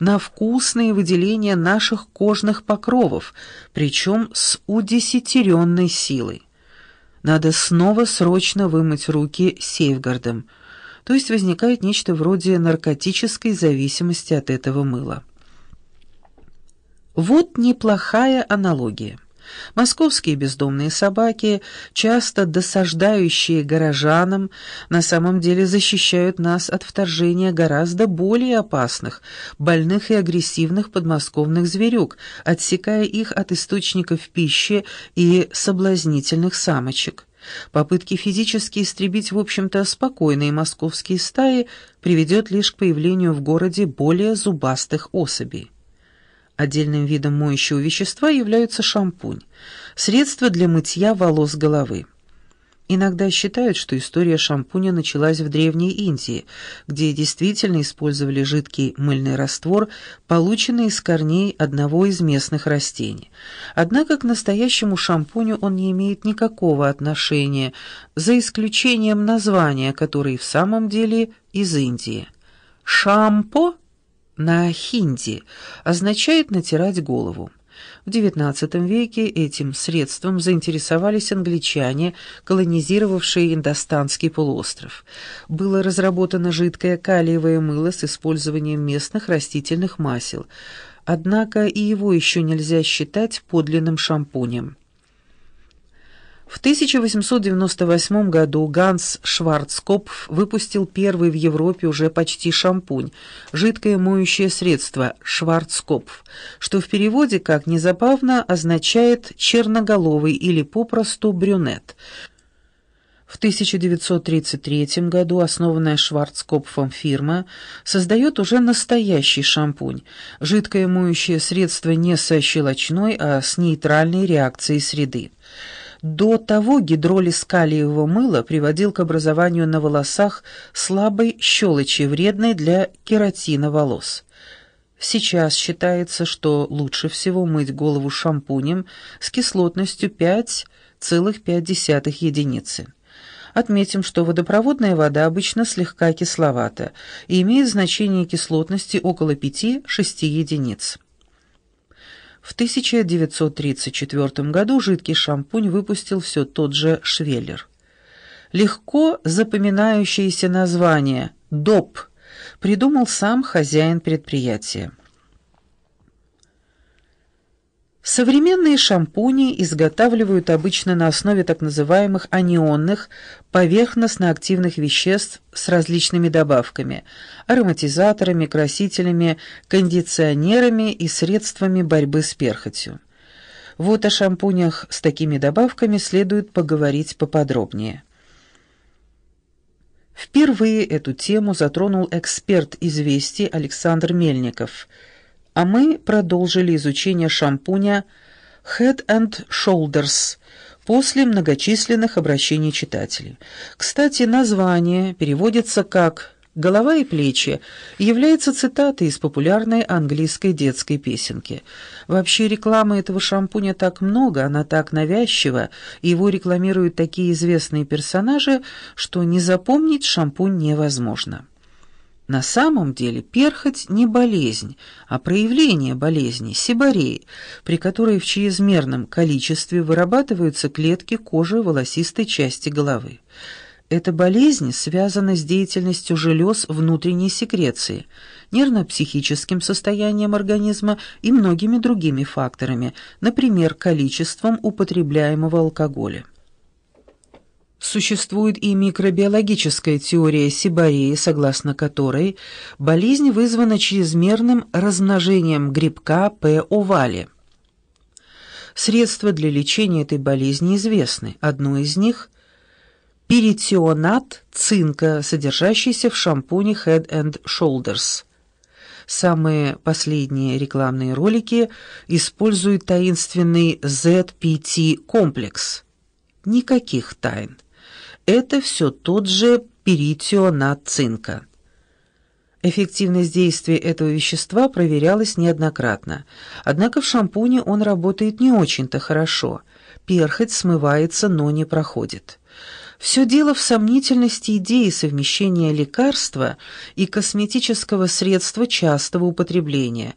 на вкусные выделения наших кожных покровов, причем с удесятеренной силой. Надо снова срочно вымыть руки сейфгардом, то есть возникает нечто вроде наркотической зависимости от этого мыла. Вот неплохая аналогия. Московские бездомные собаки, часто досаждающие горожанам, на самом деле защищают нас от вторжения гораздо более опасных, больных и агрессивных подмосковных зверюк, отсекая их от источников пищи и соблазнительных самочек. Попытки физически истребить, в общем-то, спокойные московские стаи приведет лишь к появлению в городе более зубастых особей. Отдельным видом моющего вещества являются шампунь, средство для мытья волос головы. Иногда считают, что история шампуня началась в Древней Индии, где действительно использовали жидкий мыльный раствор, полученный из корней одного из местных растений. Однако к настоящему шампуню он не имеет никакого отношения, за исключением названия, которое в самом деле из Индии. Шампо на хинди означает «натирать голову». В XIX веке этим средством заинтересовались англичане, колонизировавшие Индостанский полуостров. Было разработано жидкое калиевое мыло с использованием местных растительных масел, однако и его еще нельзя считать подлинным шампунем. В 1898 году Ганс Шварцкопф выпустил первый в Европе уже почти шампунь, жидкое моющее средство Шварцкопф, что в переводе, как незабавно, означает «черноголовый» или попросту «брюнет». В 1933 году основанная Шварцкопфом фирма создает уже настоящий шампунь, жидкое моющее средство не со щелочной, а с нейтральной реакцией среды. До того гидролиз калиевого мыла приводил к образованию на волосах слабой щелочи, вредной для кератина волос. Сейчас считается, что лучше всего мыть голову шампунем с кислотностью 5,5 единицы. Отметим, что водопроводная вода обычно слегка кисловата и имеет значение кислотности около 5-6 единиц. В 1934 году жидкий шампунь выпустил все тот же Швеллер. Легко запоминающееся название «ДОП» придумал сам хозяин предприятия. Современные шампуни изготавливают обычно на основе так называемых анионных поверхностно-активных веществ с различными добавками – ароматизаторами, красителями, кондиционерами и средствами борьбы с перхотью. Вот о шампунях с такими добавками следует поговорить поподробнее. Впервые эту тему затронул эксперт известий Александр Мельников – а мы продолжили изучение шампуня Head and Shoulders после многочисленных обращений читателей. Кстати, название переводится как «голова и плечи» является цитатой из популярной английской детской песенки. Вообще рекламы этого шампуня так много, она так навязчива, его рекламируют такие известные персонажи, что не запомнить шампунь невозможно. На самом деле перхоть не болезнь, а проявление болезни, сибореи, при которой в чрезмерном количестве вырабатываются клетки кожи волосистой части головы. Эта болезнь связана с деятельностью желез внутренней секреции, нервно-психическим состоянием организма и многими другими факторами, например, количеством употребляемого алкоголя. Существует и микробиологическая теория сибареи, согласно которой болезнь вызвана чрезмерным размножением грибка П. овали. Средства для лечения этой болезни известны. Одно из них – перитионат цинка, содержащийся в шампуне Head and Shoulders. Самые последние рекламные ролики используют таинственный ZPT-комплекс. Никаких тайн это все тот же перитионат цинка. Эффективность действия этого вещества проверялась неоднократно, однако в шампуне он работает не очень-то хорошо, перхоть смывается, но не проходит. Все дело в сомнительности идеи совмещения лекарства и косметического средства частого употребления,